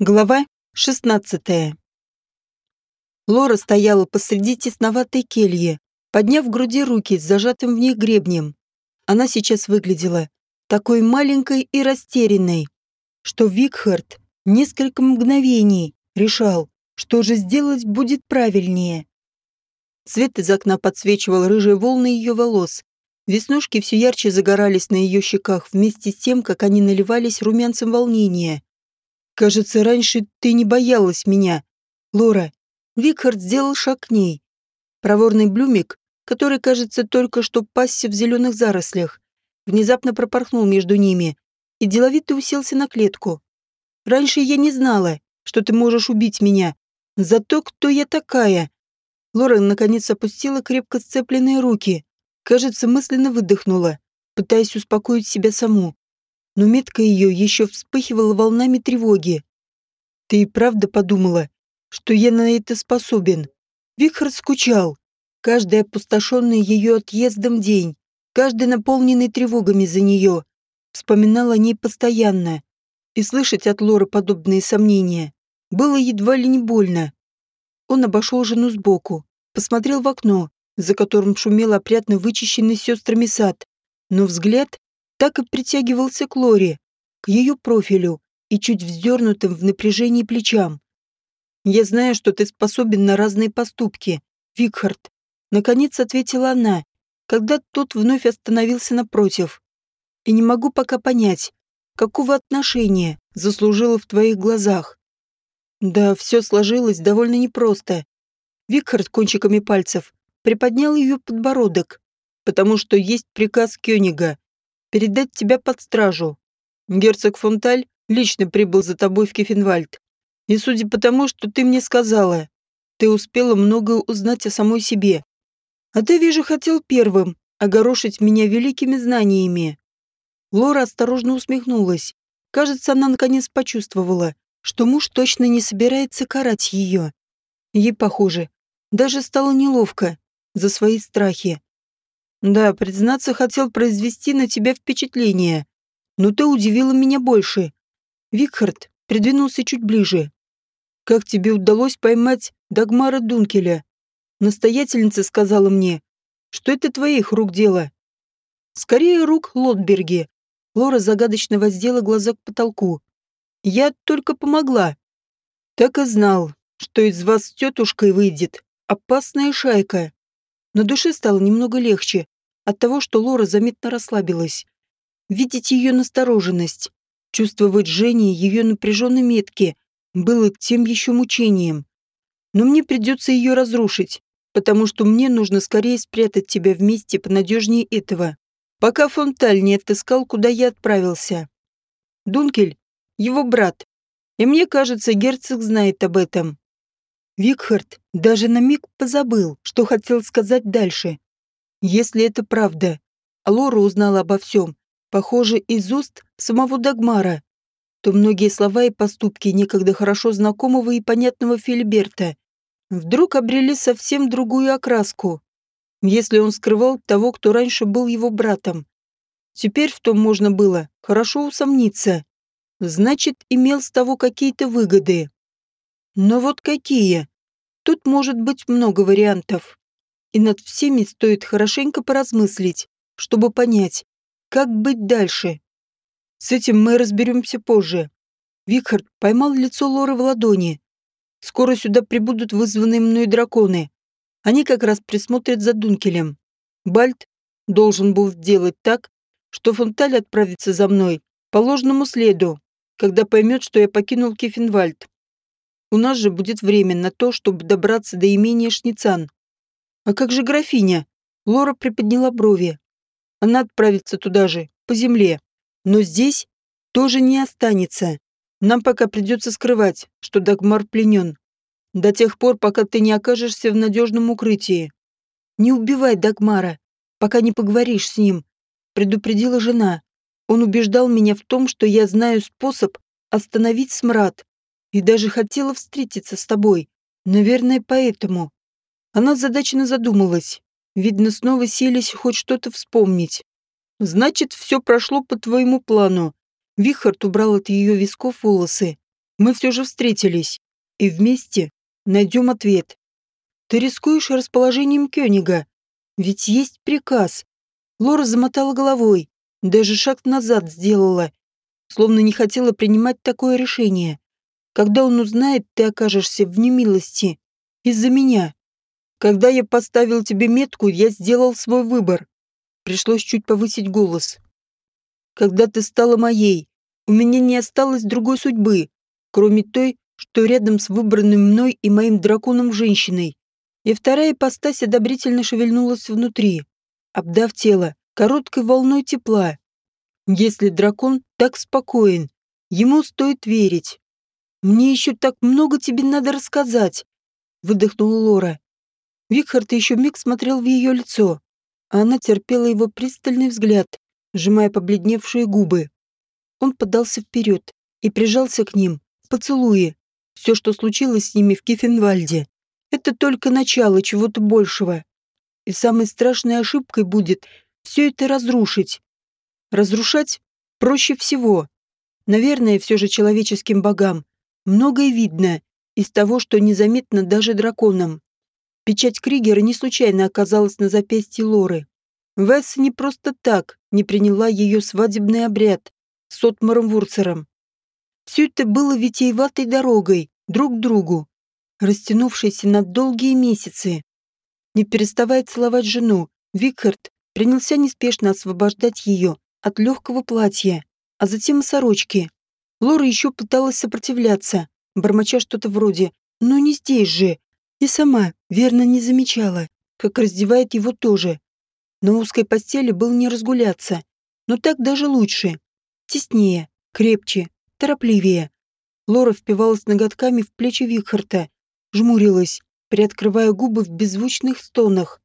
Глава 16 Лора стояла посреди тесноватой кельи, подняв в груди руки с зажатым в них гребнем. Она сейчас выглядела такой маленькой и растерянной, что Викхард несколько мгновений решал, что же сделать будет правильнее. Свет из окна подсвечивал рыжие волны ее волос. Веснушки все ярче загорались на ее щеках вместе с тем, как они наливались румянцем волнения. Кажется, раньше ты не боялась меня. Лора. Викхард сделал шаг к ней. Проворный блюмик, который, кажется, только что пасся в зеленых зарослях, внезапно пропорхнул между ними и деловито уселся на клетку. Раньше я не знала, что ты можешь убить меня. За то, кто я такая. Лора наконец опустила крепко сцепленные руки. Кажется, мысленно выдохнула, пытаясь успокоить себя саму но метка ее еще вспыхивала волнами тревоги. «Ты и правда подумала, что я на это способен?» Вихр скучал. Каждый опустошенный ее отъездом день, каждый наполненный тревогами за нее, вспоминал о ней постоянно. И слышать от Лоры подобные сомнения было едва ли не больно. Он обошел жену сбоку, посмотрел в окно, за которым шумел опрятно вычищенный сестрами сад, но взгляд так и притягивался к Лоре, к ее профилю и чуть вздернутым в напряжении плечам. «Я знаю, что ты способен на разные поступки, Викхард», — наконец ответила она, когда тот вновь остановился напротив. «И не могу пока понять, какого отношения заслужила в твоих глазах». Да, все сложилось довольно непросто. Викхард кончиками пальцев приподнял ее подбородок, потому что есть приказ Кёнига передать тебя под стражу. Герцог Фонталь лично прибыл за тобой в Кефенвальд. И судя по тому, что ты мне сказала, ты успела многое узнать о самой себе. А ты, вижу, хотел первым огорошить меня великими знаниями. Лора осторожно усмехнулась. Кажется, она наконец почувствовала, что муж точно не собирается карать ее. Ей, похоже, даже стало неловко за свои страхи. Да, признаться, хотел произвести на тебя впечатление. Но ты удивила меня больше. Викхард придвинулся чуть ближе. Как тебе удалось поймать Дагмара Дункеля? Настоятельница сказала мне, что это твоих рук дело. Скорее рук Лотберги. Лора загадочно воздела глаза к потолку. Я только помогла. Так и знал, что из вас с тетушкой выйдет опасная шайка. На душе стало немного легче от того, что Лора заметно расслабилась. Видеть ее настороженность, чувствовать жжение ее напряженной метки было тем еще мучением. Но мне придется ее разрушить, потому что мне нужно скорее спрятать тебя вместе понадежнее этого, пока Фонталь не отыскал, куда я отправился. Дункель — его брат, и мне кажется, герцог знает об этом. Викхард даже на миг позабыл, что хотел сказать дальше. Если это правда, а Лора узнала обо всем, похоже, из уст самого Дагмара, то многие слова и поступки некогда хорошо знакомого и понятного Филиберта вдруг обрели совсем другую окраску, если он скрывал того, кто раньше был его братом. Теперь в том можно было хорошо усомниться. Значит, имел с того какие-то выгоды. Но вот какие? Тут может быть много вариантов. И над всеми стоит хорошенько поразмыслить, чтобы понять, как быть дальше. С этим мы разберемся позже. Викхард поймал лицо Лоры в ладони. Скоро сюда прибудут вызванные мной драконы. Они как раз присмотрят за Дункелем. Бальт должен был сделать так, что Фонталь отправится за мной по ложному следу, когда поймет, что я покинул Кефенвальд. У нас же будет время на то, чтобы добраться до имения Шницан. А как же графиня? Лора приподняла брови. Она отправится туда же, по земле. Но здесь тоже не останется. Нам пока придется скрывать, что Дагмар пленен. До тех пор, пока ты не окажешься в надежном укрытии. Не убивай Дагмара, пока не поговоришь с ним, предупредила жена. Он убеждал меня в том, что я знаю способ остановить смрад и даже хотела встретиться с тобой. Наверное, поэтому. Она задачно задумалась. Видно, снова селись хоть что-то вспомнить. Значит, все прошло по твоему плану. Вихард убрал от ее висков волосы. Мы все же встретились, и вместе найдем ответ. Ты рискуешь расположением Кёнига, ведь есть приказ. Лора замотала головой, даже шаг назад сделала, словно не хотела принимать такое решение. Когда он узнает, ты окажешься в немилости. Из-за меня. Когда я поставил тебе метку, я сделал свой выбор. Пришлось чуть повысить голос. Когда ты стала моей, у меня не осталось другой судьбы, кроме той, что рядом с выбранной мной и моим драконом женщиной. И вторая ипостась одобрительно шевельнулась внутри, обдав тело короткой волной тепла. Если дракон так спокоен, ему стоит верить. «Мне еще так много тебе надо рассказать», — выдохнула Лора. Викхард еще миг смотрел в ее лицо, а она терпела его пристальный взгляд, сжимая побледневшие губы. Он подался вперед и прижался к ним, поцелуя. Все, что случилось с ними в Кифенвальде, это только начало чего-то большего. И самой страшной ошибкой будет все это разрушить. Разрушать проще всего. Наверное, все же человеческим богам многое видно из того, что незаметно даже драконам. Печать Кригера не случайно оказалась на запястье Лоры. Весс не просто так не приняла ее свадебный обряд с Отмаром Вурцером. Все это было витиеватой дорогой, друг к другу, растянувшейся на долгие месяцы. Не переставая целовать жену, Викхард принялся неспешно освобождать ее от легкого платья, а затем и сорочки. Лора еще пыталась сопротивляться, бормоча что-то вроде «Ну не здесь же!» И сама, верно, не замечала, как раздевает его тоже. На узкой постели был не разгуляться, но так даже лучше. Теснее, крепче, торопливее. Лора впивалась ноготками в плечи Викхарта, жмурилась, приоткрывая губы в беззвучных стонах,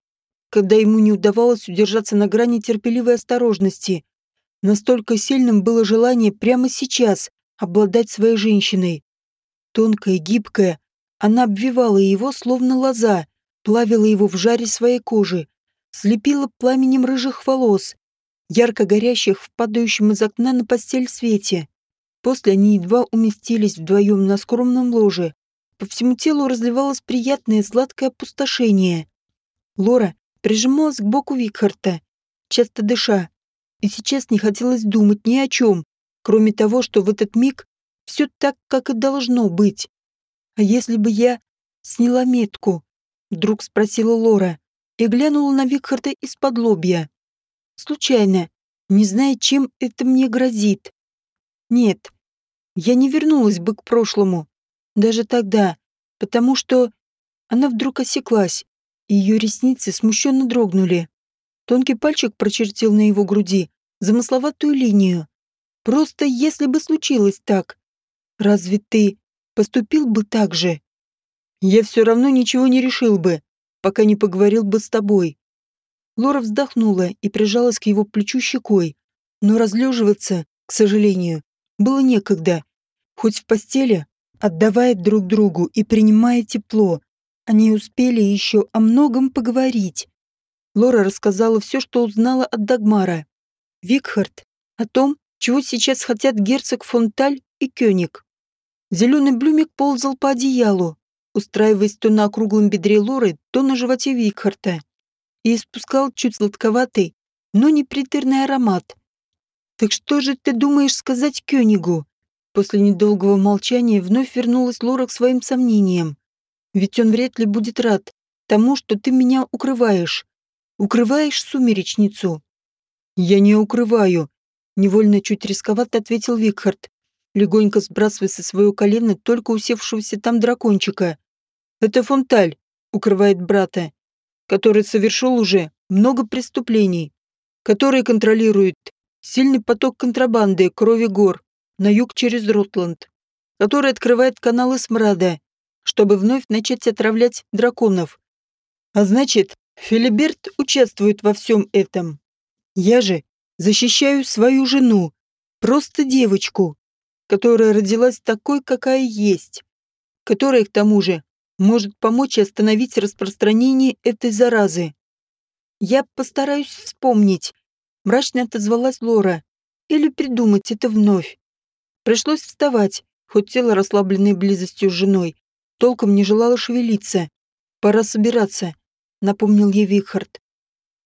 когда ему не удавалось удержаться на грани терпеливой осторожности. Настолько сильным было желание прямо сейчас обладать своей женщиной. Тонкая, гибкая, она обвивала его, словно лоза, плавила его в жаре своей кожи, слепила пламенем рыжих волос, ярко горящих в падающем из окна на постель свете. После они едва уместились вдвоем на скромном ложе. По всему телу разливалось приятное сладкое опустошение. Лора прижималась к боку Викхарта, часто дыша, и сейчас не хотелось думать ни о чем, кроме того, что в этот миг все так, как и должно быть. «А если бы я сняла метку?» — вдруг спросила Лора и глянула на Викхарда из-под лобья. «Случайно, не зная, чем это мне грозит. Нет, я не вернулась бы к прошлому, даже тогда, потому что...» Она вдруг осеклась, и ее ресницы смущенно дрогнули. Тонкий пальчик прочертил на его груди замысловатую линию. «Просто если бы случилось так, разве ты поступил бы так же. Я все равно ничего не решил бы, пока не поговорил бы с тобой. Лора вздохнула и прижалась к его плечу щекой, но разлеживаться, к сожалению, было некогда. Хоть в постели, отдавая друг другу и принимая тепло, они успели еще о многом поговорить. Лора рассказала все, что узнала от Дагмара. Викхард, о том, чего сейчас хотят герцог Фонталь и Кёник. Зеленый блюмик ползал по одеялу, устраиваясь то на округлом бедре Лоры, то на животе Викхарта, и испускал чуть сладковатый, но не приторный аромат. «Так что же ты думаешь сказать Кёнигу?» После недолгого молчания вновь вернулась Лора к своим сомнениям. «Ведь он вряд ли будет рад тому, что ты меня укрываешь. Укрываешь сумеречницу». «Я не укрываю», — невольно чуть рисковато ответил Викхард легонько сбрасывая со своего колена только усевшегося там дракончика. Это Фонталь укрывает брата, который совершил уже много преступлений, который контролирует сильный поток контрабанды крови гор на юг через Ротланд, который открывает каналы смрада, чтобы вновь начать отравлять драконов. А значит, Филиберт участвует во всем этом. Я же защищаю свою жену, просто девочку, которая родилась такой, какая есть, которая, к тому же, может помочь остановить распространение этой заразы. Я постараюсь вспомнить, мрачно отозвалась Лора, или придумать это вновь. Пришлось вставать, хоть тело, расслабленное близостью с женой, толком не желало шевелиться. «Пора собираться», — напомнил ей Викхард.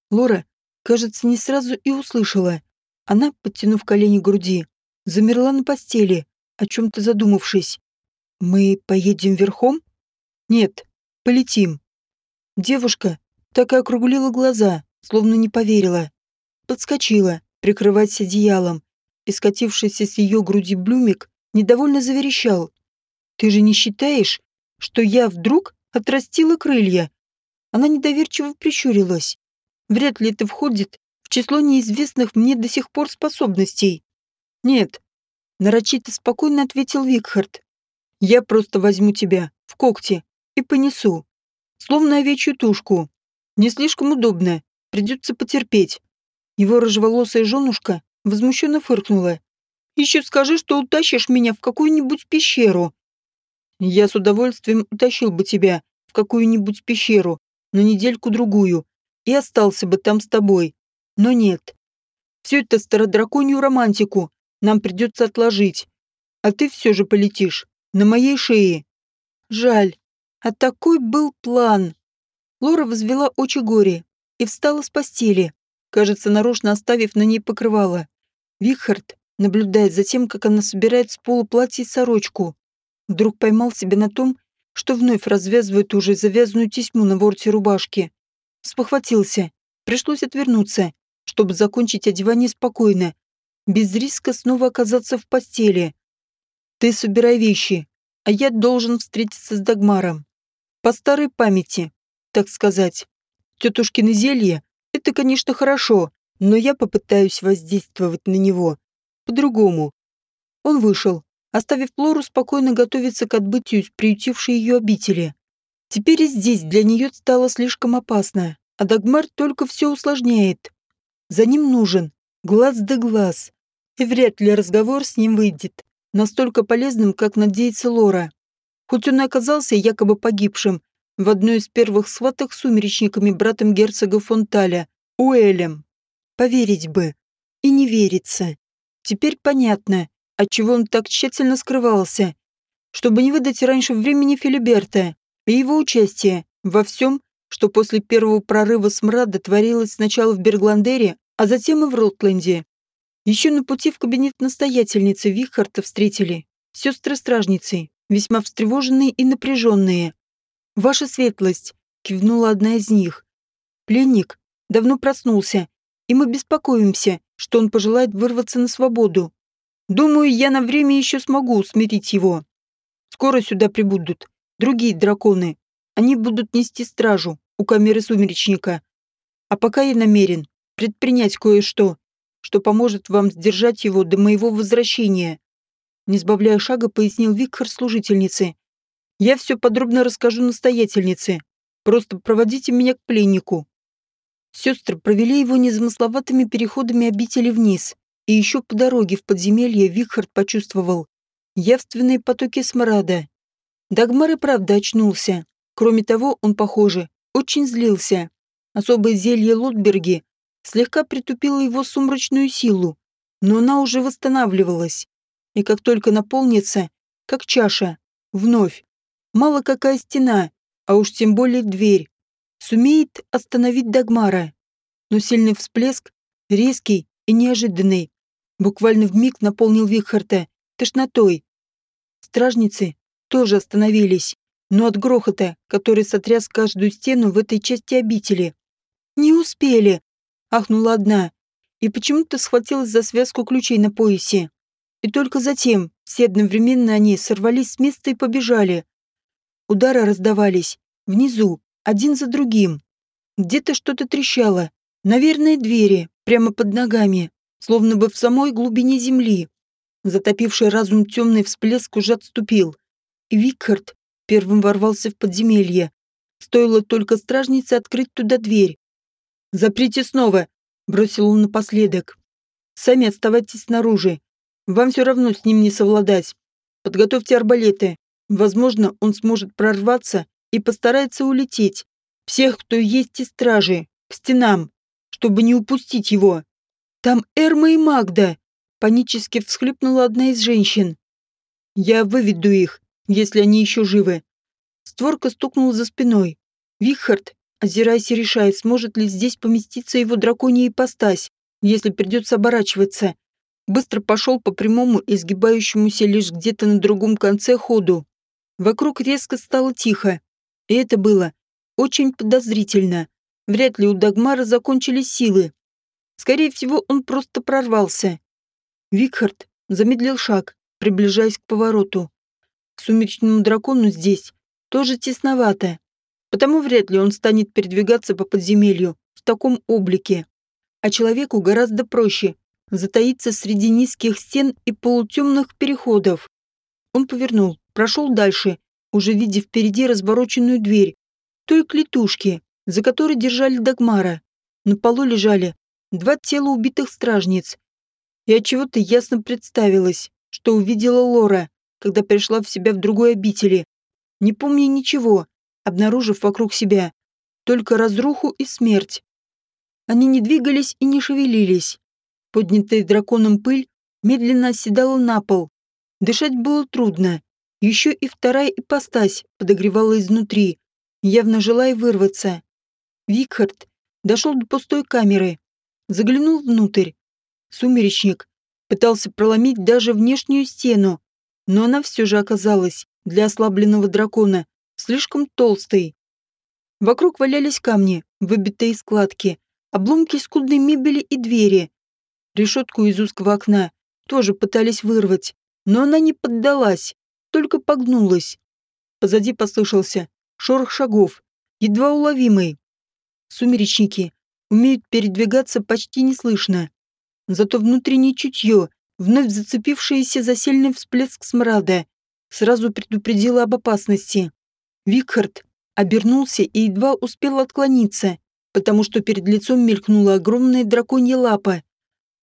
Лора, кажется, не сразу и услышала. Она, подтянув колени к груди, замерла на постели, о чем-то задумавшись. «Мы поедем верхом?» «Нет, полетим». Девушка так и округлила глаза, словно не поверила. Подскочила, прикрываясь одеялом, и скатившийся с ее груди блюмик недовольно заверещал. «Ты же не считаешь, что я вдруг отрастила крылья?» Она недоверчиво прищурилась. «Вряд ли это входит в число неизвестных мне до сих пор способностей». «Нет», — нарочито спокойно ответил Викхард. «Я просто возьму тебя в когти и понесу, словно овечью тушку. Не слишком удобно, придется потерпеть». Его рыжеволосая женушка возмущенно фыркнула. «Еще скажи, что утащишь меня в какую-нибудь пещеру». «Я с удовольствием утащил бы тебя в какую-нибудь пещеру на недельку-другую и остался бы там с тобой. Но нет. Все это стародраконью романтику нам придется отложить. А ты все же полетишь на моей шее. Жаль. А такой был план. Лора возвела очи горе и встала с постели, кажется, нарочно оставив на ней покрывало. Вихард наблюдает за тем, как она собирает с пола платье и сорочку. Вдруг поймал себя на том, что вновь развязывает уже завязанную тесьму на ворте рубашки. Спохватился. Пришлось отвернуться, чтобы закончить одевание спокойно, без риска снова оказаться в постели. Ты собирай вещи, а я должен встретиться с Дагмаром. По старой памяти, так сказать. Тетушкины зелье — это, конечно, хорошо, но я попытаюсь воздействовать на него по-другому. Он вышел, оставив Флору спокойно готовиться к отбытию приютившей ее обители. Теперь и здесь для нее стало слишком опасно, а Дагмар только все усложняет. За ним нужен глаз да глаз, и вряд ли разговор с ним выйдет настолько полезным, как надеется Лора. Хоть он и оказался якобы погибшим в одной из первых схваток с сумеречниками братом герцога Фонталя, Уэлем. Поверить бы. И не верится. Теперь понятно, отчего он так тщательно скрывался. Чтобы не выдать раньше времени Филиберта и его участие во всем, что после первого прорыва смрада творилось сначала в Бергландере, а затем и в Ротленде. Еще на пути в кабинет настоятельницы Вихарта встретили сестры-стражницы, весьма встревоженные и напряженные. «Ваша светлость», — кивнула одна из них. «Пленник давно проснулся и мы беспокоимся, что он пожелает вырваться на свободу. Думаю, я на время еще смогу усмирить его. Скоро сюда прибудут другие драконы. Они будут нести стражу у камеры сумеречника. А пока я намерен предпринять кое-что, что поможет вам сдержать его до моего возвращения. Не сбавляя шага, пояснил Викхар служительнице. Я все подробно расскажу настоятельнице. Просто проводите меня к пленнику. Сестры провели его незамысловатыми переходами обители вниз, и еще по дороге в подземелье Викхард почувствовал явственные потоки смрада. Дагмар и правда очнулся. Кроме того, он, похоже, очень злился. Особое зелье Лотберги слегка притупило его сумрачную силу, но она уже восстанавливалась. И как только наполнится, как чаша, вновь. Мало какая стена, а уж тем более дверь, сумеет остановить Дагмара. Но сильный всплеск, резкий и неожиданный, буквально в миг наполнил Вихарта тошнотой. Стражницы тоже остановились, но от грохота, который сотряс каждую стену в этой части обители. «Не успели!» — ахнула одна, и почему-то схватилась за связку ключей на поясе. И только затем все одновременно они сорвались с места и побежали. Удары раздавались внизу, один за другим. Где-то что-то трещало. Наверное, двери, прямо под ногами, словно бы в самой глубине земли. Затопивший разум темный всплеск уже отступил. И Викхард первым ворвался в подземелье. Стоило только стражнице открыть туда дверь. «Заприте снова!» — бросил он напоследок. «Сами оставайтесь снаружи. Вам все равно с ним не совладать. Подготовьте арбалеты. Возможно, он сможет прорваться и постарается улететь. Всех, кто есть из стражи, к стенам, чтобы не упустить его. Там Эрма и Магда, панически всхлипнула одна из женщин. Я выведу их, если они еще живы. Створка стукнула за спиной. Вихард, озираясь и решая, сможет ли здесь поместиться его драконья ипостась, если придется оборачиваться. Быстро пошел по прямому, изгибающемуся лишь где-то на другом конце ходу. Вокруг резко стало тихо. И это было очень подозрительно. Вряд ли у Дагмара закончились силы. Скорее всего, он просто прорвался. Викхард замедлил шаг, приближаясь к повороту. Сумеречному дракону здесь тоже тесновато, потому вряд ли он станет передвигаться по подземелью в таком облике. А человеку гораздо проще затаиться среди низких стен и полутемных переходов. Он повернул, прошел дальше, уже видя впереди развороченную дверь, той клетушки, за которой держали Дагмара. На полу лежали два тела убитых стражниц. И от чего то ясно представилось, что увидела Лора, когда пришла в себя в другой обители. Не помня ничего, обнаружив вокруг себя только разруху и смерть. Они не двигались и не шевелились. Поднятая драконом пыль медленно оседала на пол. Дышать было трудно. Еще и вторая ипостась подогревала изнутри, явно желая вырваться. Викхард дошел до пустой камеры, заглянул внутрь. Сумеречник пытался проломить даже внешнюю стену, но она все же оказалась для ослабленного дракона слишком толстой. Вокруг валялись камни, выбитые складки, обломки скудной мебели и двери. Решетку из узкого окна тоже пытались вырвать, но она не поддалась, только погнулась. Позади послышался шорох шагов, едва уловимый. Сумеречники умеют передвигаться почти неслышно. Зато внутреннее чутье, вновь зацепившееся за сильный всплеск смрада, сразу предупредило об опасности. Викхард обернулся и едва успел отклониться, потому что перед лицом мелькнула огромная драконья лапа.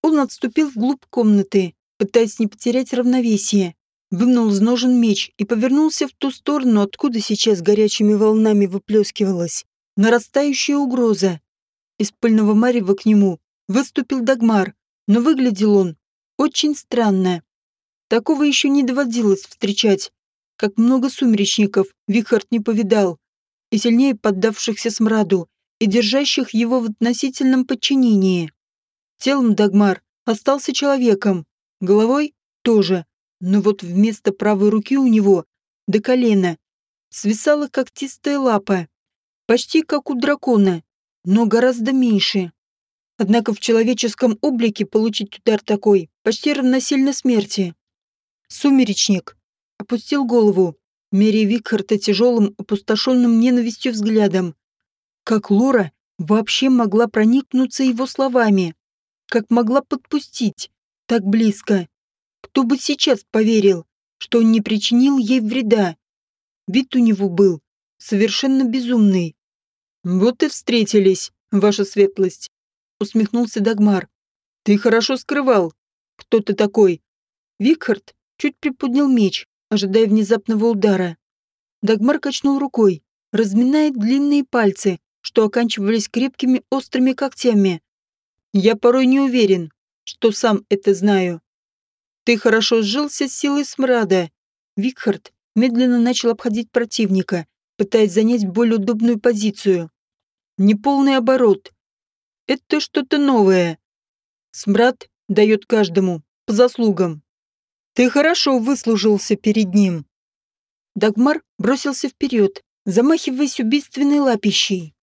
Он отступил вглубь комнаты, пытаясь не потерять равновесие вынул из ножен меч и повернулся в ту сторону, откуда сейчас горячими волнами выплескивалась нарастающая угроза. Из пыльного марева к нему выступил Дагмар, но выглядел он очень странно. Такого еще не доводилось встречать. Как много сумеречников Вихард не повидал, и сильнее поддавшихся смраду, и держащих его в относительном подчинении. Телом Дагмар остался человеком, головой тоже, но вот вместо правой руки у него до колена свисала когтистая лапа, почти как у дракона, но гораздо меньше. Однако в человеческом облике получить удар такой почти равносильно смерти. Сумеречник опустил голову, меря Викхарта тяжелым, опустошенным ненавистью взглядом. Как Лора вообще могла проникнуться его словами? Как могла подпустить так близко? Кто бы сейчас поверил, что он не причинил ей вреда? Вид у него был совершенно безумный. «Вот и встретились, ваша светлость», — усмехнулся Дагмар. «Ты хорошо скрывал. Кто ты такой?» Викхард чуть приподнял меч, ожидая внезапного удара. Дагмар качнул рукой, разминая длинные пальцы, что оканчивались крепкими острыми когтями. «Я порой не уверен, что сам это знаю. Ты хорошо сжился с силой смрада. Викхард медленно начал обходить противника, пытаясь занять более удобную позицию. Неполный оборот. Это что-то новое. Смрад дает каждому по заслугам. Ты хорошо выслужился перед ним. Дагмар бросился вперед, замахиваясь убийственной лапищей.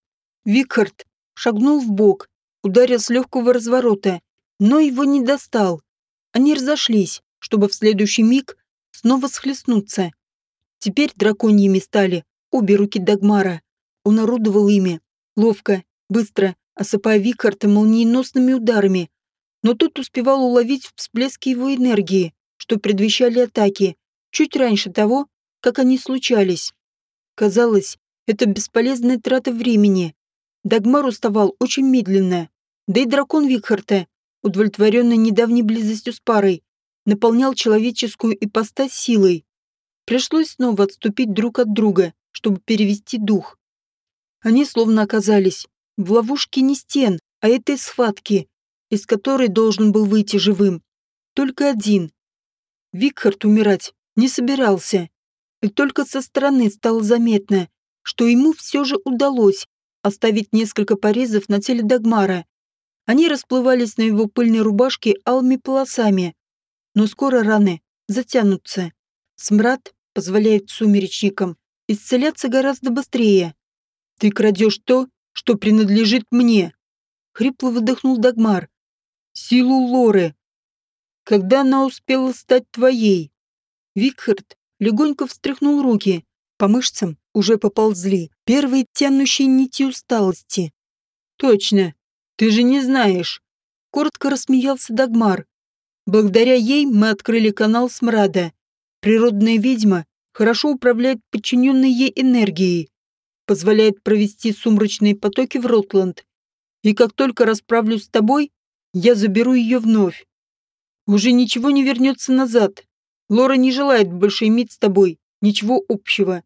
Викхард шагнул в бок, ударил с легкого разворота, но его не достал. Они разошлись, чтобы в следующий миг снова схлестнуться. Теперь драконьими стали обе руки Дагмара. Он орудовал ими, ловко, быстро, осыпая Викарта молниеносными ударами. Но тот успевал уловить всплески его энергии, что предвещали атаки, чуть раньше того, как они случались. Казалось, это бесполезная трата времени. Дагмар уставал очень медленно, да и дракон Викхарта удовлетворенный недавней близостью с парой, наполнял человеческую ипостась силой. Пришлось снова отступить друг от друга, чтобы перевести дух. Они словно оказались в ловушке не стен, а этой схватки, из которой должен был выйти живым. Только один. Викхард умирать Не собирался. И только со стороны стало заметно, что ему все же удалось оставить несколько порезов на теле Дагмара. Они расплывались на его пыльной рубашке алыми полосами. Но скоро раны затянутся. Смрад позволяет сумеречникам исцеляться гораздо быстрее. «Ты крадешь то, что принадлежит мне», — хрипло выдохнул Дагмар. «Силу Лоры. Когда она успела стать твоей?» Викхард легонько встряхнул руки. По мышцам уже поползли первые тянущие нити усталости. «Точно. Ты же не знаешь». Коротко рассмеялся Дагмар. «Благодаря ей мы открыли канал Смрада. Природная ведьма хорошо управляет подчиненной ей энергией, позволяет провести сумрачные потоки в Ротланд. И как только расправлюсь с тобой, я заберу ее вновь. Уже ничего не вернется назад. Лора не желает больше иметь с тобой ничего общего.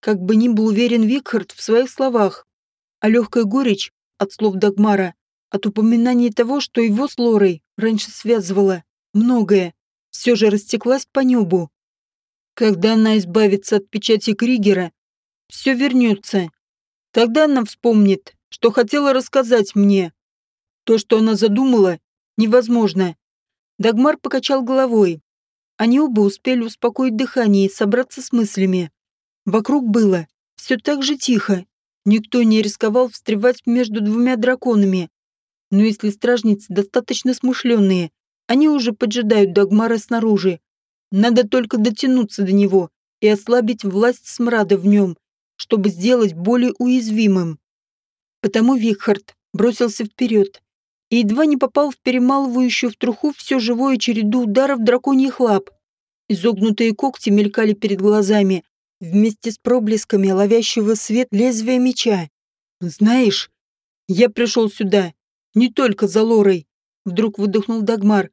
Как бы ни был уверен Викхард в своих словах, а легкая горечь от слов Дагмара, от упоминания того, что его с Лорой раньше связывало, многое, все же растеклась по небу. Когда она избавится от печати Кригера, все вернется. Тогда она вспомнит, что хотела рассказать мне. То, что она задумала, невозможно. Дагмар покачал головой. Они оба успели успокоить дыхание и собраться с мыслями. Вокруг было все так же тихо. Никто не рисковал встревать между двумя драконами. Но если стражницы достаточно смышленные, они уже поджидают Дагмара снаружи, надо только дотянуться до него и ослабить власть смрада в нем, чтобы сделать более уязвимым. Потому Викхард бросился вперед и едва не попал в перемалывающую в труху все живое череду ударов драконьих лап. Изогнутые когти мелькали перед глазами, вместе с проблесками ловящего свет лезвия меча. «Знаешь, я пришел сюда не только за Лорой», — вдруг выдохнул Дагмар,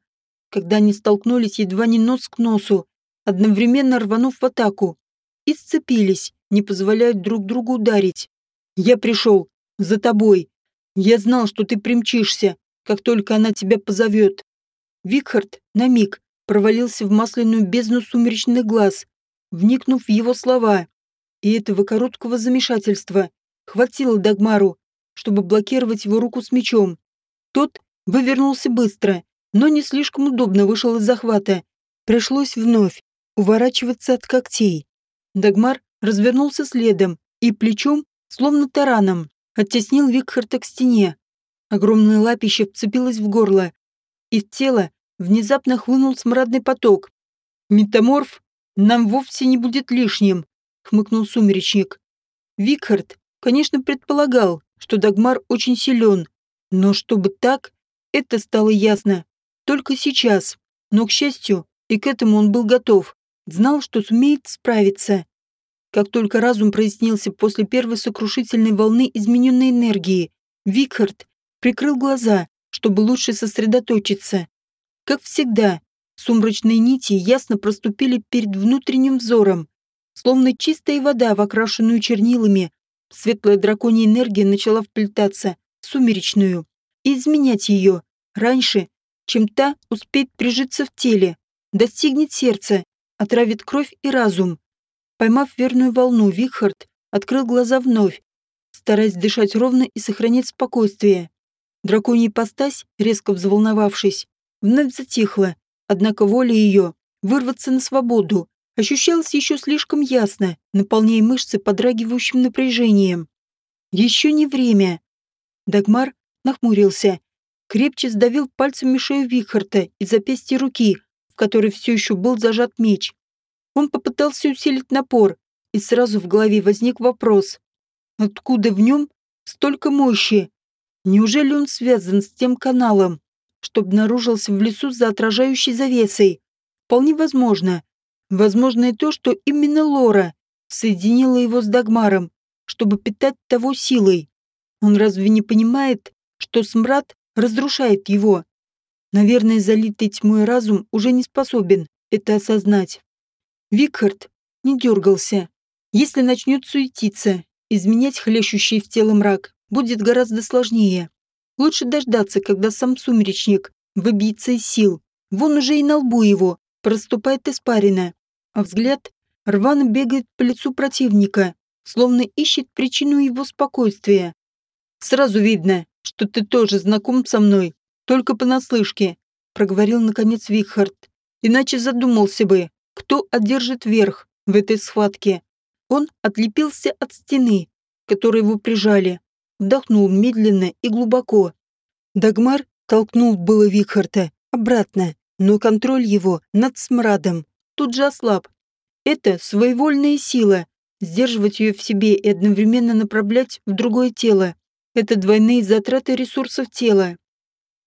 когда они столкнулись едва не нос к носу, одновременно рванув в атаку, и сцепились, не позволяя друг другу ударить. «Я пришел. За тобой. Я знал, что ты примчишься, как только она тебя позовет». Викхард на миг провалился в масляную бездну сумеречных глаз, вникнув в его слова. И этого короткого замешательства хватило Дагмару, чтобы блокировать его руку с мечом. Тот вывернулся быстро, но не слишком удобно вышел из захвата. Пришлось вновь уворачиваться от когтей. Дагмар развернулся следом и плечом, словно тараном, оттеснил Викхарта к стене. Огромное лапище вцепилось в горло, и в тело внезапно хлынул смрадный поток. «Метаморф нам вовсе не будет лишним», — хмыкнул сумеречник. Викхард, конечно, предполагал, что Дагмар очень силен, но чтобы так, это стало ясно только сейчас. Но, к счастью, и к этому он был готов. Знал, что сумеет справиться. Как только разум прояснился после первой сокрушительной волны измененной энергии, Викхард прикрыл глаза, чтобы лучше сосредоточиться. Как всегда, сумрачные нити ясно проступили перед внутренним взором. Словно чистая вода, в окрашенную чернилами, светлая драконья энергия начала вплетаться в сумеречную и изменять ее раньше, чем та успеет прижиться в теле, достигнет сердца, отравит кровь и разум. Поймав верную волну, Вихард открыл глаза вновь, стараясь дышать ровно и сохранять спокойствие. Драконий постась, резко взволновавшись, вновь затихла, однако воля ее вырваться на свободу ощущалась еще слишком ясно, наполняя мышцы подрагивающим напряжением. Еще не время. Дагмар нахмурился крепче сдавил пальцами шею Вихарта и запястье руки, в которой все еще был зажат меч. Он попытался усилить напор, и сразу в голове возник вопрос. Откуда в нем столько мощи? Неужели он связан с тем каналом, что обнаружился в лесу за отражающей завесой? Вполне возможно. Возможно и то, что именно Лора соединила его с Дагмаром, чтобы питать того силой. Он разве не понимает, что смрад разрушает его. Наверное, залитый тьмой разум уже не способен это осознать. Викхард не дергался. Если начнет суетиться, изменять хлещущий в тело мрак будет гораздо сложнее. Лучше дождаться, когда сам сумеречник выбьется из сил. Вон уже и на лбу его проступает испарина. а взгляд рвано бегает по лицу противника, словно ищет причину его спокойствия. «Сразу видно, что ты тоже знаком со мной, только понаслышке», проговорил наконец Викхард. «Иначе задумался бы, кто одержит верх в этой схватке». Он отлепился от стены, которой его прижали, вдохнул медленно и глубоко. Дагмар толкнул было Викхарта обратно, но контроль его над смрадом тут же ослаб. Это своевольная сила, сдерживать ее в себе и одновременно направлять в другое тело. Это двойные затраты ресурсов тела.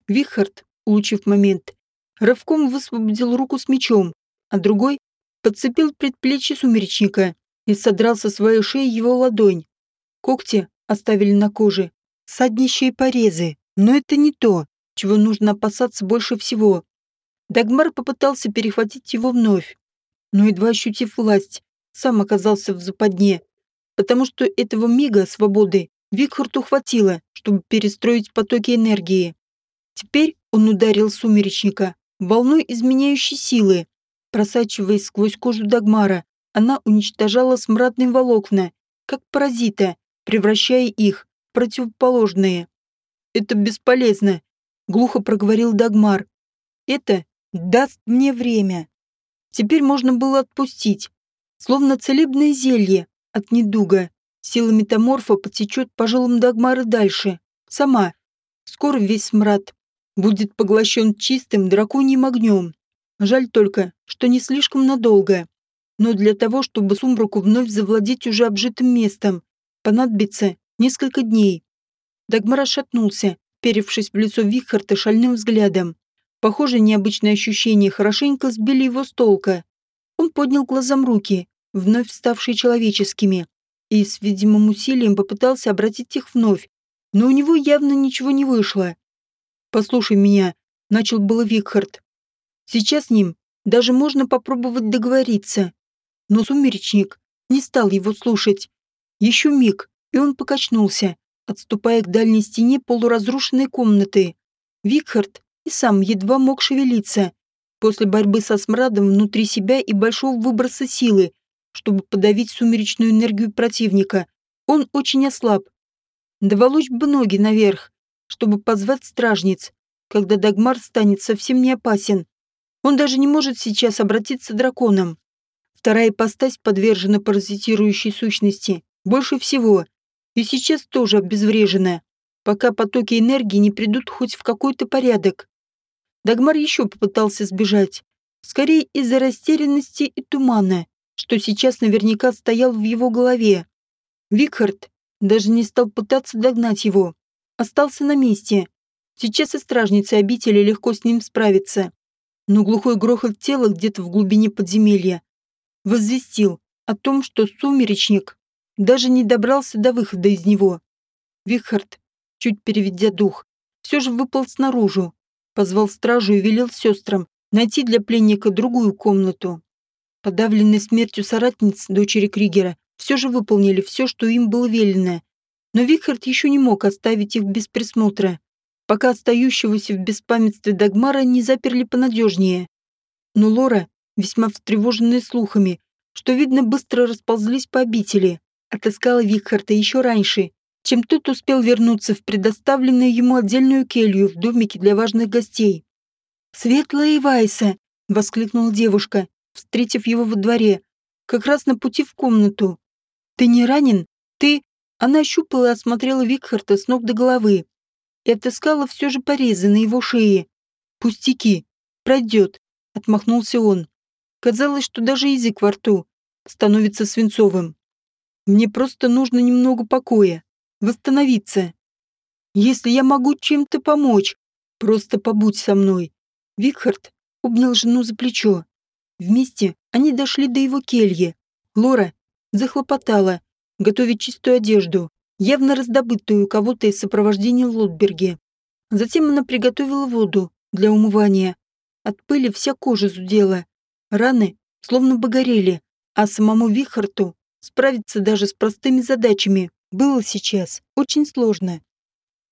Вихард, улучив момент, рывком высвободил руку с мечом, а другой подцепил предплечье сумеречника и содрал со своей шеи его ладонь. Когти оставили на коже, саднищие порезы, но это не то, чего нужно опасаться больше всего. Дагмар попытался перехватить его вновь, но едва ощутив власть, сам оказался в западне, потому что этого мига свободы Викхарту хватило, чтобы перестроить потоки энергии. Теперь он ударил сумеречника волной изменяющей силы. Просачиваясь сквозь кожу Дагмара, она уничтожала смрадные волокна, как паразита, превращая их в противоположные. «Это бесполезно», — глухо проговорил Дагмар. «Это даст мне время». Теперь можно было отпустить, словно целебное зелье от недуга. Сила метаморфа потечет по жилам Дагмара дальше, сама. Скоро весь смрад будет поглощен чистым драконьим огнем. Жаль только, что не слишком надолго. Но для того, чтобы сумраку вновь завладеть уже обжитым местом, понадобится несколько дней. Дагмар шатнулся, перевшись в лицо Вихарта шальным взглядом. Похоже, необычные ощущения хорошенько сбили его с толка. Он поднял глазам руки, вновь ставшие человеческими и с видимым усилием попытался обратить их вновь, но у него явно ничего не вышло. «Послушай меня», — начал было Викхард. «Сейчас с ним даже можно попробовать договориться». Но сумеречник не стал его слушать. Еще миг, и он покачнулся, отступая к дальней стене полуразрушенной комнаты. Викхард и сам едва мог шевелиться. После борьбы со смрадом внутри себя и большого выброса силы, чтобы подавить сумеречную энергию противника. Он очень ослаб. Доволочь бы ноги наверх, чтобы позвать стражниц, когда Дагмар станет совсем не опасен. Он даже не может сейчас обратиться драконом. Вторая ипостась подвержена паразитирующей сущности больше всего, и сейчас тоже обезврежена, пока потоки энергии не придут хоть в какой-то порядок. Дагмар еще попытался сбежать, скорее из-за растерянности и тумана, что сейчас наверняка стоял в его голове. Викхард даже не стал пытаться догнать его. Остался на месте. Сейчас и стражницы обители легко с ним справиться. Но глухой грохот тела где-то в глубине подземелья возвестил о том, что сумеречник даже не добрался до выхода из него. Вихард, чуть переведя дух, все же выпал снаружи, позвал стражу и велел сестрам найти для пленника другую комнату. Подавленные смертью соратниц дочери Кригера все же выполнили все, что им было велено. Но Вихард еще не мог оставить их без присмотра, пока остающегося в беспамятстве Дагмара не заперли понадежнее. Но Лора, весьма встревоженная слухами, что, видно, быстро расползлись по обители, отыскала Вихарта еще раньше, чем тот успел вернуться в предоставленную ему отдельную келью в домике для важных гостей. «Светлая Ивайса!» — воскликнула девушка, встретив его во дворе, как раз на пути в комнату. «Ты не ранен? Ты...» Она ощупала и осмотрела Викхарта с ног до головы и отыскала все же порезы на его шее. «Пустяки. Пройдет», — отмахнулся он. Казалось, что даже язык во рту становится свинцовым. «Мне просто нужно немного покоя, восстановиться. Если я могу чем-то помочь, просто побудь со мной». Викхард обнял жену за плечо. Вместе они дошли до его кельи. Лора захлопотала, готовить чистую одежду, явно раздобытую кого-то из сопровождения Лотберги. Затем она приготовила воду для умывания. От пыли вся кожа зудела. Раны словно бы горели, а самому Вихарту справиться даже с простыми задачами было сейчас очень сложно.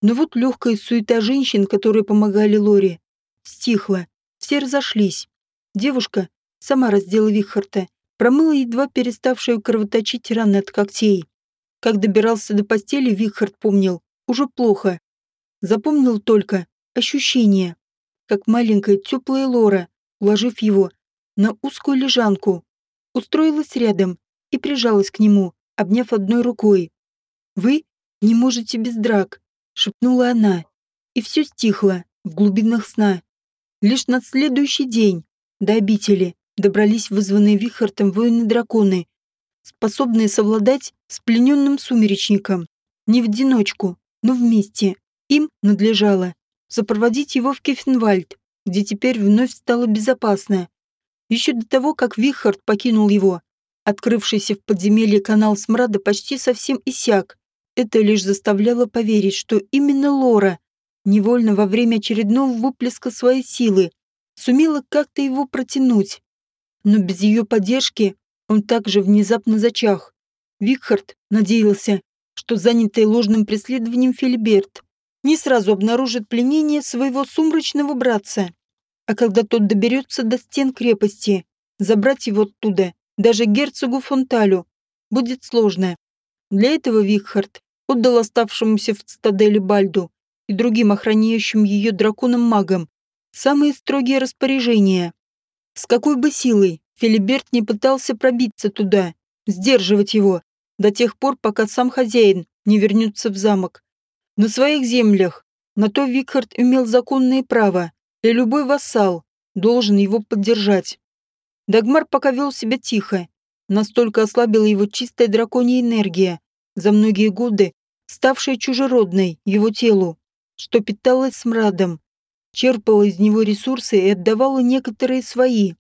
Но вот легкая суета женщин, которые помогали Лоре, стихла. Все разошлись. Девушка сама раздела Вихарта Промыла едва переставшую кровоточить раны от когтей. Как добирался до постели, Вихард помнил. Уже плохо. Запомнил только ощущение, как маленькая теплая Лора, уложив его на узкую лежанку, устроилась рядом и прижалась к нему, обняв одной рукой. «Вы не можете без драк», — шепнула она, и все стихло в глубинах сна. Лишь на следующий день до обители добрались вызванные Вихартом воины-драконы, способные совладать с плененным сумеречником. Не в одиночку, но вместе. Им надлежало сопроводить его в Кефенвальд, где теперь вновь стало безопасно. Еще до того, как Вихард покинул его, открывшийся в подземелье канал смрада почти совсем иссяк. Это лишь заставляло поверить, что именно Лора, невольно во время очередного выплеска своей силы, сумела как-то его протянуть. Но без ее поддержки он также внезапно зачах. Викхард надеялся, что занятый ложным преследованием Филиберт не сразу обнаружит пленение своего сумрачного братца. А когда тот доберется до стен крепости, забрать его оттуда, даже герцогу Фонталю, будет сложно. Для этого Викхард отдал оставшемуся в цитадели Бальду и другим охраняющим ее драконам-магам самые строгие распоряжения. С какой бы силой Филиберт не пытался пробиться туда, сдерживать его, до тех пор, пока сам хозяин не вернется в замок. На своих землях на то Викхард имел законное право, и любой вассал должен его поддержать. Дагмар пока вел себя тихо, настолько ослабила его чистая драконья энергия, за многие годы ставшая чужеродной его телу, что питалась смрадом, черпала из него ресурсы и отдавала некоторые свои.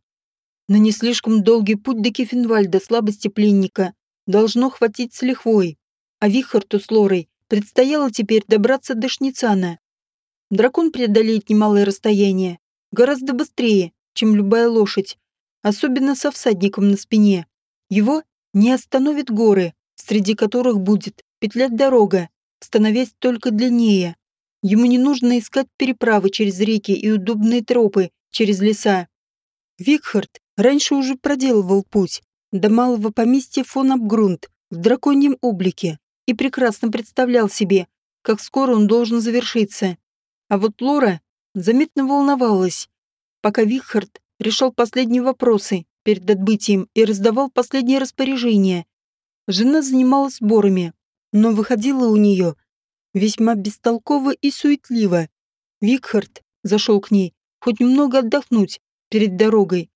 На не слишком долгий путь до Кефенвальда слабости пленника должно хватить с лихвой, а Вихарту с Лорой предстояло теперь добраться до Шницана. Дракон преодолеет немалое расстояние, гораздо быстрее, чем любая лошадь, особенно со всадником на спине. Его не остановят горы, среди которых будет петлять дорога, становясь только длиннее. Ему не нужно искать переправы через реки и удобные тропы через леса. Викхард раньше уже проделывал путь до малого поместья фон Абгрунт в драконьем облике и прекрасно представлял себе, как скоро он должен завершиться. А вот Лора заметно волновалась, пока Викхард решал последние вопросы перед отбытием и раздавал последние распоряжения. Жена занималась сборами, но выходила у нее весьма бестолково и суетливо. Викхард зашел к ней хоть немного отдохнуть перед дорогой.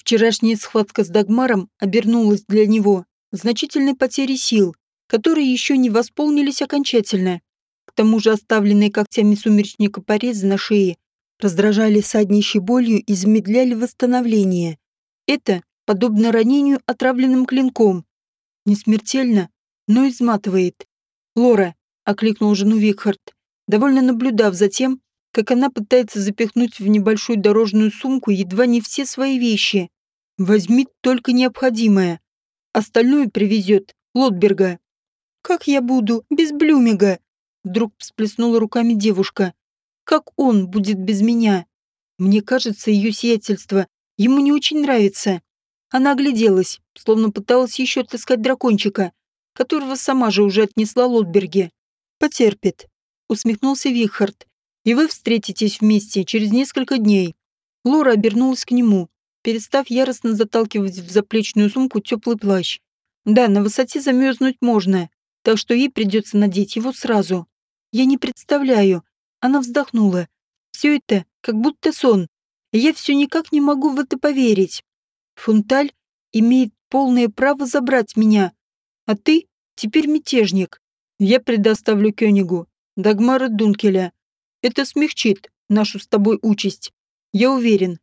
Вчерашняя схватка с Дагмаром обернулась для него значительной потерей сил, которые еще не восполнились окончательно. К тому же оставленные когтями сумеречника порезы на шее раздражали саднищей болью и замедляли восстановление. Это подобно ранению отравленным клинком. Не смертельно, но изматывает. «Лора», — окликнул жену Викхард, довольно наблюдав за тем, как она пытается запихнуть в небольшую дорожную сумку едва не все свои вещи. «Возьми только необходимое. Остальное привезет Лотберга». «Как я буду без Блюмига?» Вдруг всплеснула руками девушка. «Как он будет без меня?» Мне кажется, ее сиятельство Ему не очень нравится. Она огляделась, словно пыталась еще отыскать дракончика, которого сама же уже отнесла Лотберге. «Потерпит», — усмехнулся Вихард. «И вы встретитесь вместе через несколько дней». Лора обернулась к нему, перестав яростно заталкивать в заплечную сумку теплый плащ. «Да, на высоте замерзнуть можно, так что ей придется надеть его сразу. Я не представляю». Она вздохнула. «Все это как будто сон, я все никак не могу в это поверить. Фунталь имеет полное право забрать меня, а ты теперь мятежник. Я предоставлю Кёнигу, Дагмара Дункеля. Это смягчит нашу с тобой участь. Я уверен.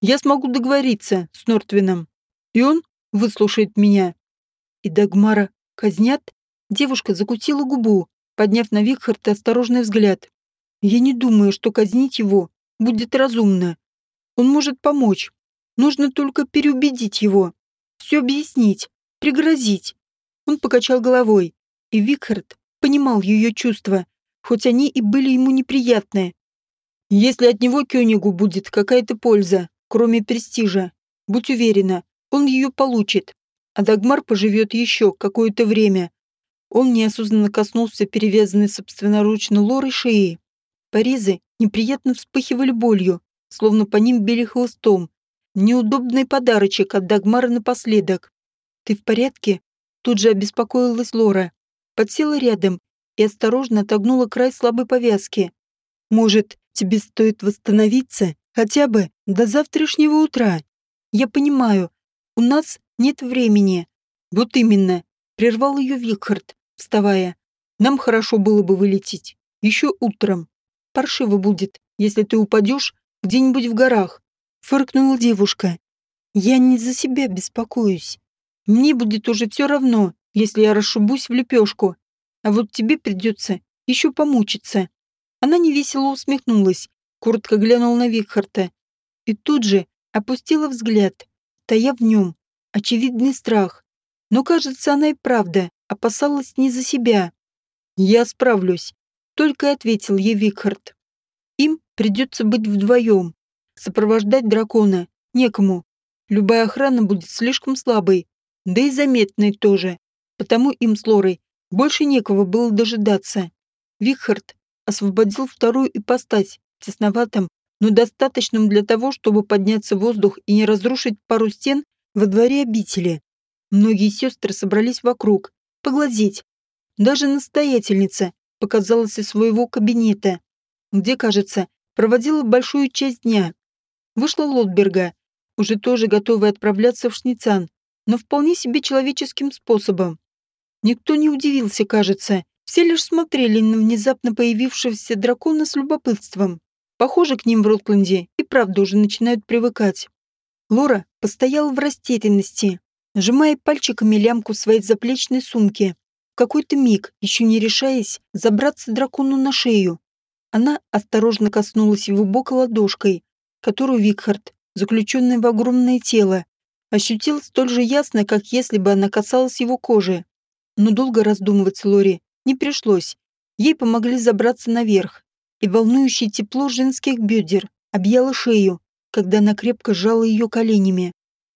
Я смогу договориться с Нортвином, и он выслушает меня. И Дагмара казнят? Девушка закусила губу, подняв на Викхарта осторожный взгляд. Я не думаю, что казнить его будет разумно. Он может помочь. Нужно только переубедить его. Все объяснить, пригрозить. Он покачал головой, и Викхард понимал ее чувства, хоть они и были ему неприятны. Если от него Кёнигу будет какая-то польза, кроме престижа, будь уверена, он ее получит. а Дагмар поживет еще какое-то время. Он неосознанно коснулся перевязанной собственноручно лорой шеи. Порезы неприятно вспыхивали болью, словно по ним били хлыстом. Неудобный подарочек от Дагмара напоследок. «Ты в порядке?» Тут же обеспокоилась Лора. Подсела рядом и осторожно отогнула край слабой повязки. «Может, тебе стоит восстановиться хотя бы до завтрашнего утра? Я понимаю, у нас нет времени». «Вот именно», — прервал ее Викхард, вставая. «Нам хорошо было бы вылететь. Еще утром. Паршиво будет, если ты упадешь где-нибудь в горах», — фыркнула девушка. «Я не за себя беспокоюсь. Мне будет уже все равно, если я расшибусь в лепешку. А вот тебе придется еще помучиться. Она невесело усмехнулась, коротко глянула на Викхарта и тут же опустила взгляд, тая в нем очевидный страх. Но, кажется, она и правда опасалась не за себя. «Я справлюсь», — только ответил ей Викхард. «Им придется быть вдвоем. Сопровождать дракона некому. Любая охрана будет слишком слабой, да и заметной тоже. Потому им с Лорой больше некого было дожидаться. Викхард освободил вторую ипостась, тесноватым, но достаточным для того, чтобы подняться в воздух и не разрушить пару стен во дворе обители. Многие сестры собрались вокруг, поглазеть. Даже настоятельница показалась из своего кабинета, где, кажется, проводила большую часть дня. Вышла Лотберга, уже тоже готовая отправляться в Шницан, но вполне себе человеческим способом. Никто не удивился, кажется. Все лишь смотрели на внезапно появившегося дракона с любопытством. Похоже, к ним в Ротленде и правда уже начинают привыкать. Лора постояла в растерянности, сжимая пальчиками лямку своей заплечной сумки. В какой-то миг, еще не решаясь, забраться дракону на шею. Она осторожно коснулась его бока ладошкой, которую Викхард, заключенный в огромное тело, ощутил столь же ясно, как если бы она касалась его кожи. Но долго раздумывать Лори не пришлось. Ей помогли забраться наверх, и волнующее тепло женских бедер объяло шею, когда она крепко сжала ее коленями.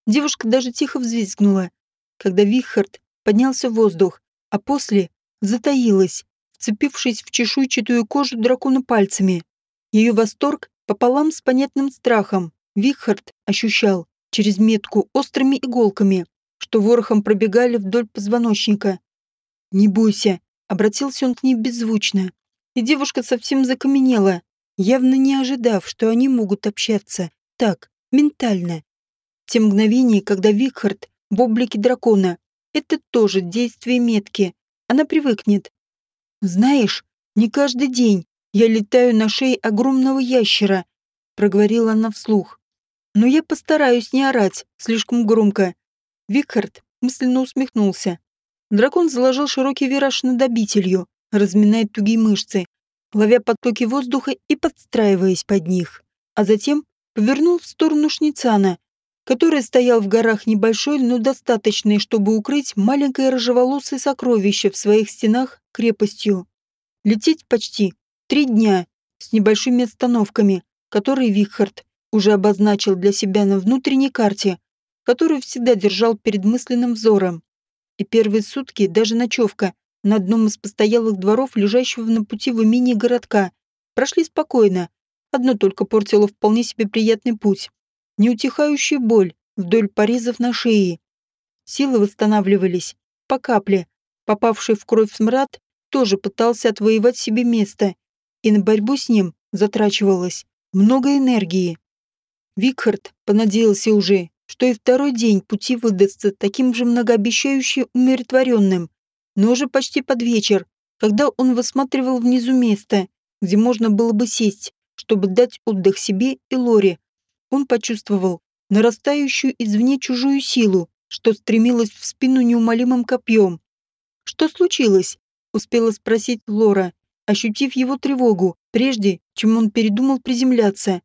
Девушка даже тихо взвизгнула, когда Вихард поднялся в воздух, а после затаилась, вцепившись в чешуйчатую кожу дракона пальцами. Ее восторг пополам с понятным страхом Вихард ощущал через метку острыми иголками, что ворохом пробегали вдоль позвоночника. «Не бойся», — обратился он к ней беззвучно. И девушка совсем закаменела, явно не ожидав, что они могут общаться. Так, ментально. Те мгновения, когда Викхард в облике дракона, это тоже действие метки. Она привыкнет. «Знаешь, не каждый день я летаю на шее огромного ящера», — проговорила она вслух. «Но я постараюсь не орать слишком громко». Викхард мысленно усмехнулся. Дракон заложил широкий вираж над обителью, разминая тугие мышцы, ловя потоки воздуха и подстраиваясь под них. А затем повернул в сторону Шницана, который стоял в горах небольшой, но достаточный, чтобы укрыть маленькое рыжеволосое сокровище в своих стенах крепостью. Лететь почти три дня с небольшими остановками, которые Вихард уже обозначил для себя на внутренней карте, которую всегда держал перед мысленным взором и первые сутки даже ночевка на одном из постоялых дворов, лежащего на пути в имени городка, прошли спокойно. Одно только портило вполне себе приятный путь. Неутихающая боль вдоль порезов на шее. Силы восстанавливались по капле. Попавший в кровь смрад тоже пытался отвоевать себе место, и на борьбу с ним затрачивалось много энергии. Викхард понадеялся уже, что и второй день пути выдастся таким же многообещающе умиротворенным. Но уже почти под вечер, когда он высматривал внизу место, где можно было бы сесть, чтобы дать отдых себе и Лоре, он почувствовал нарастающую извне чужую силу, что стремилась в спину неумолимым копьем. «Что случилось?» — успела спросить Лора, ощутив его тревогу, прежде чем он передумал приземляться.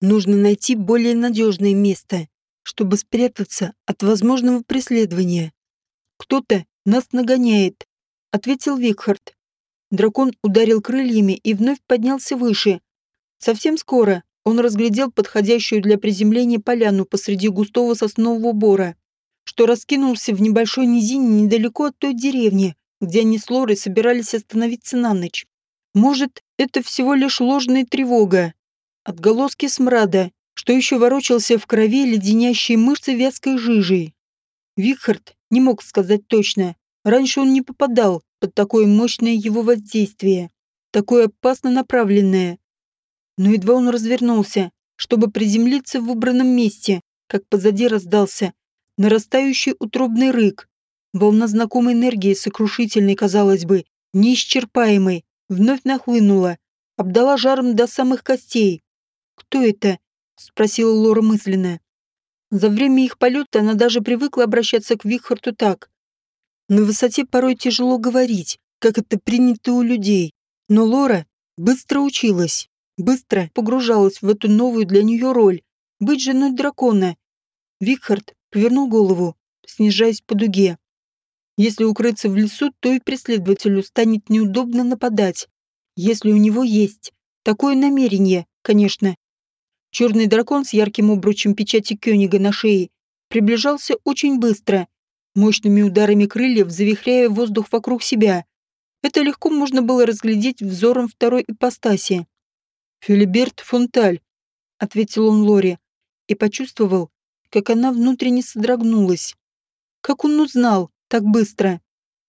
«Нужно найти более надежное место», чтобы спрятаться от возможного преследования. «Кто-то нас нагоняет», — ответил Викхард. Дракон ударил крыльями и вновь поднялся выше. Совсем скоро он разглядел подходящую для приземления поляну посреди густого соснового бора. что раскинулся в небольшой низине недалеко от той деревни, где они с Лорой собирались остановиться на ночь. Может, это всего лишь ложная тревога. Отголоски смрада, что еще ворочался в крови леденящие мышцы вязкой жижей. Викхард не мог сказать точно. Раньше он не попадал под такое мощное его воздействие, такое опасно направленное. Но едва он развернулся, чтобы приземлиться в выбранном месте, как позади раздался нарастающий утробный рык. Волна знакомой энергии, сокрушительной, казалось бы, неисчерпаемой, вновь нахлынула, обдала жаром до самых костей. «Кто это?» — спросила Лора мысленно. За время их полета она даже привыкла обращаться к Вихарту так. На высоте порой тяжело говорить, как это принято у людей, но Лора быстро училась, быстро погружалась в эту новую для нее роль — быть женой дракона. Викхард повернул голову, снижаясь по дуге. Если укрыться в лесу, то и преследователю станет неудобно нападать. Если у него есть такое намерение, конечно. Черный дракон с ярким обручем печати Кёнига на шее приближался очень быстро, мощными ударами крыльев завихряя воздух вокруг себя. Это легко можно было разглядеть взором второй ипостаси. «Филиберт Фонталь», — ответил он Лоре, и почувствовал, как она внутренне содрогнулась. Как он узнал так быстро?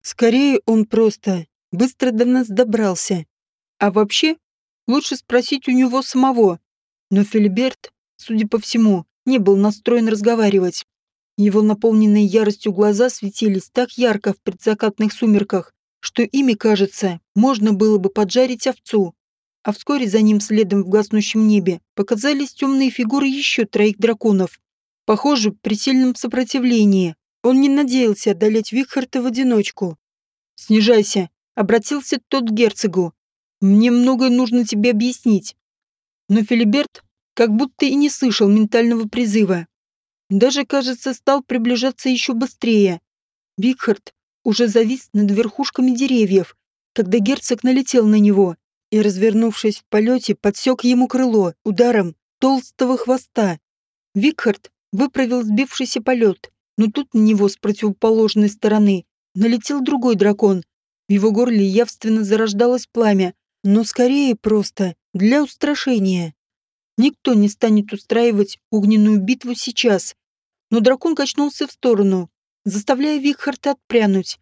Скорее, он просто быстро до нас добрался. А вообще, лучше спросить у него самого. Но Филиберт, судя по всему, не был настроен разговаривать. Его наполненные яростью глаза светились так ярко в предзакатных сумерках, что ими, кажется, можно было бы поджарить овцу. А вскоре за ним следом в гаснущем небе показались темные фигуры еще троих драконов. Похоже, при сильном сопротивлении он не надеялся одолеть Викхарта в одиночку. «Снижайся», — обратился тот к герцогу. «Мне многое нужно тебе объяснить». Но Филиберт как будто и не слышал ментального призыва. Даже, кажется, стал приближаться еще быстрее. Викхард уже завис над верхушками деревьев, когда герцог налетел на него и, развернувшись в полете, подсек ему крыло ударом толстого хвоста. Викхард выправил сбившийся полет, но тут на него с противоположной стороны налетел другой дракон. В его горле явственно зарождалось пламя, но скорее просто для устрашения. Никто не станет устраивать огненную битву сейчас. Но дракон качнулся в сторону, заставляя Вихарта отпрянуть.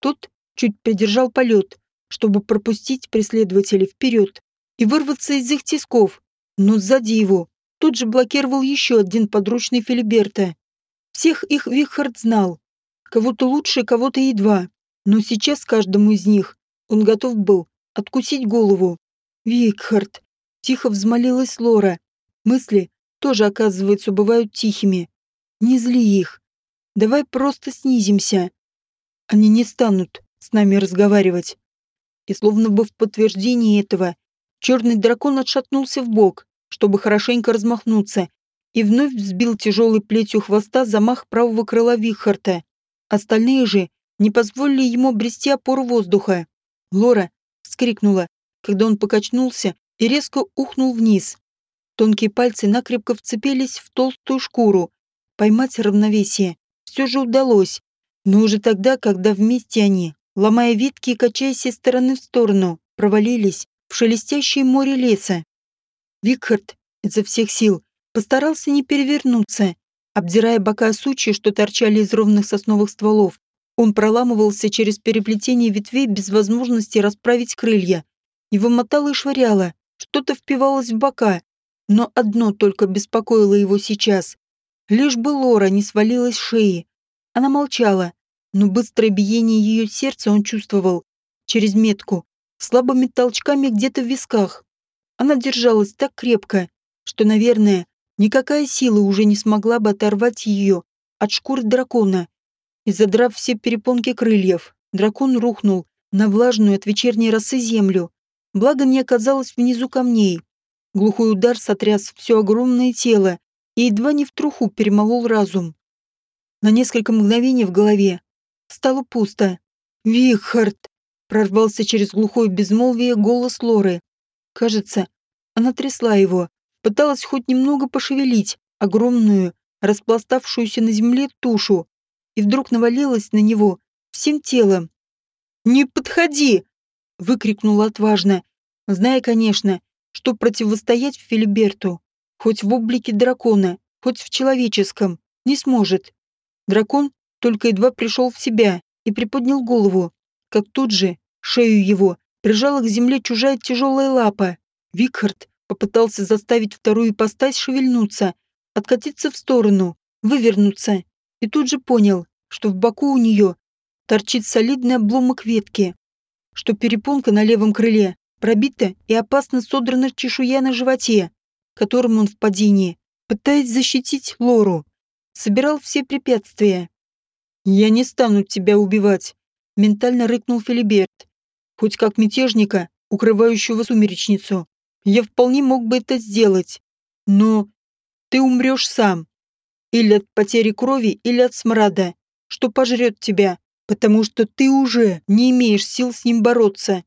Тот чуть придержал полет, чтобы пропустить преследователей вперед и вырваться из их тисков, но сзади его тут же блокировал еще один подручный Филиберта. Всех их Вихард знал. Кого-то лучше, кого-то едва. Но сейчас каждому из них он готов был откусить голову. Викхард, Тихо взмолилась Лора. Мысли тоже, оказывается, бывают тихими. Не зли их. Давай просто снизимся. Они не станут с нами разговаривать. И словно бы в подтверждении этого, черный дракон отшатнулся в бок, чтобы хорошенько размахнуться, и вновь взбил тяжелой плетью хвоста замах правого крыла Вихарта. Остальные же не позволили ему обрести опору воздуха. Лора вскрикнула, когда он покачнулся и резко ухнул вниз. Тонкие пальцы накрепко вцепились в толстую шкуру. Поймать равновесие все же удалось, но уже тогда, когда вместе они, ломая ветки и качаясь из стороны в сторону, провалились в шелестящее море леса. Викхард изо всех сил постарался не перевернуться, обдирая бока сучья, что торчали из ровных сосновых стволов. Он проламывался через переплетение ветвей без возможности расправить крылья. Его мотало и швыряло, что-то впивалось в бока, но одно только беспокоило его сейчас. Лишь бы Лора не свалилась с шеи. Она молчала, но быстрое биение ее сердца он чувствовал через метку, слабыми толчками где-то в висках. Она держалась так крепко, что, наверное, никакая сила уже не смогла бы оторвать ее от шкуры дракона. И задрав все перепонки крыльев, дракон рухнул на влажную от вечерней росы землю, Благо не оказалось внизу камней. Глухой удар сотряс все огромное тело и едва не в труху перемолол разум. На несколько мгновений в голове стало пусто. «Вихард!» — прорвался через глухое безмолвие голос Лоры. Кажется, она трясла его, пыталась хоть немного пошевелить огромную, распластавшуюся на земле тушу. и вдруг навалилась на него всем телом. «Не подходи!» — выкрикнула отважно, зная, конечно, что противостоять Филиберту, хоть в облике дракона, хоть в человеческом, не сможет. Дракон только едва пришел в себя и приподнял голову, как тут же шею его прижала к земле чужая тяжелая лапа. Викхард попытался заставить вторую ипостась шевельнуться, откатиться в сторону, вывернуться, и тут же понял, что в боку у нее торчит солидный обломок ветки, что перепонка на левом крыле пробита и опасно содрана чешуя на животе, которым он в падении, пытаясь защитить Лору. Собирал все препятствия. «Я не стану тебя убивать», — ментально рыкнул Филиберт. «Хоть как мятежника, укрывающего сумеречницу, я вполне мог бы это сделать. Но ты умрешь сам. Или от потери крови, или от смрада, что пожрет тебя, потому что ты уже не имеешь сил с ним бороться.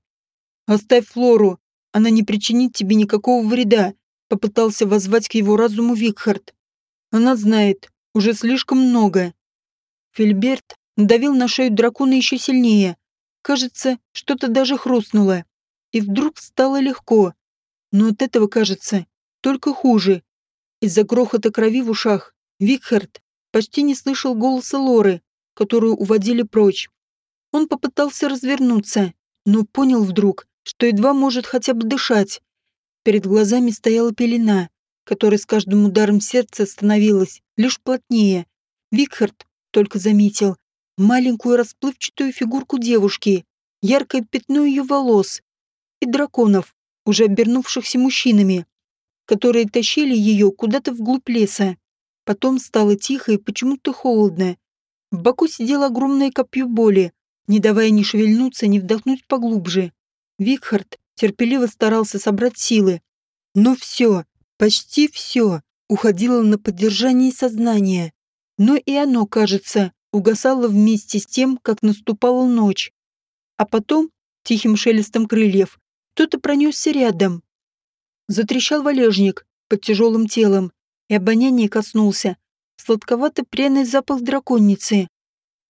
Оставь Флору, она не причинит тебе никакого вреда, попытался воззвать к его разуму Викхард. Она знает уже слишком много. Фильберт давил на шею дракона еще сильнее. Кажется, что-то даже хрустнуло. И вдруг стало легко. Но от этого, кажется, только хуже. Из-за грохота крови в ушах Викхард почти не слышал голоса Лоры, которую уводили прочь. Он попытался развернуться, но понял вдруг, что едва может хотя бы дышать. Перед глазами стояла пелена, которая с каждым ударом сердца становилась лишь плотнее. Викхард только заметил маленькую расплывчатую фигурку девушки, яркое пятно ее волос и драконов, уже обернувшихся мужчинами, которые тащили ее куда-то вглубь леса. Потом стало тихо и почему-то холодно. В боку сидело огромное копье боли, не давая ни шевельнуться, ни вдохнуть поглубже. Викхард терпеливо старался собрать силы. Но все, почти все, уходило на поддержание сознания. Но и оно, кажется, угасало вместе с тем, как наступала ночь. А потом, тихим шелестом крыльев, кто-то пронесся рядом. Затрещал валежник под тяжелым телом, и обоняние коснулся сладковато-пряный запах драконицы.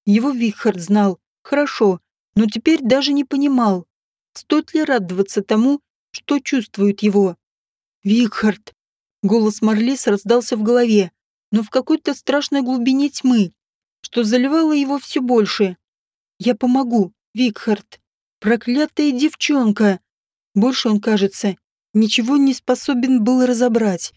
Его Вихард знал, хорошо, но теперь даже не понимал, Стоит ли радоваться тому, что чувствует его? «Викхард!» Голос Марлис раздался в голове, но в какой-то страшной глубине тьмы, что заливало его все больше. «Я помогу, Викхард! Проклятая девчонка!» Больше он, кажется, ничего не способен был разобрать.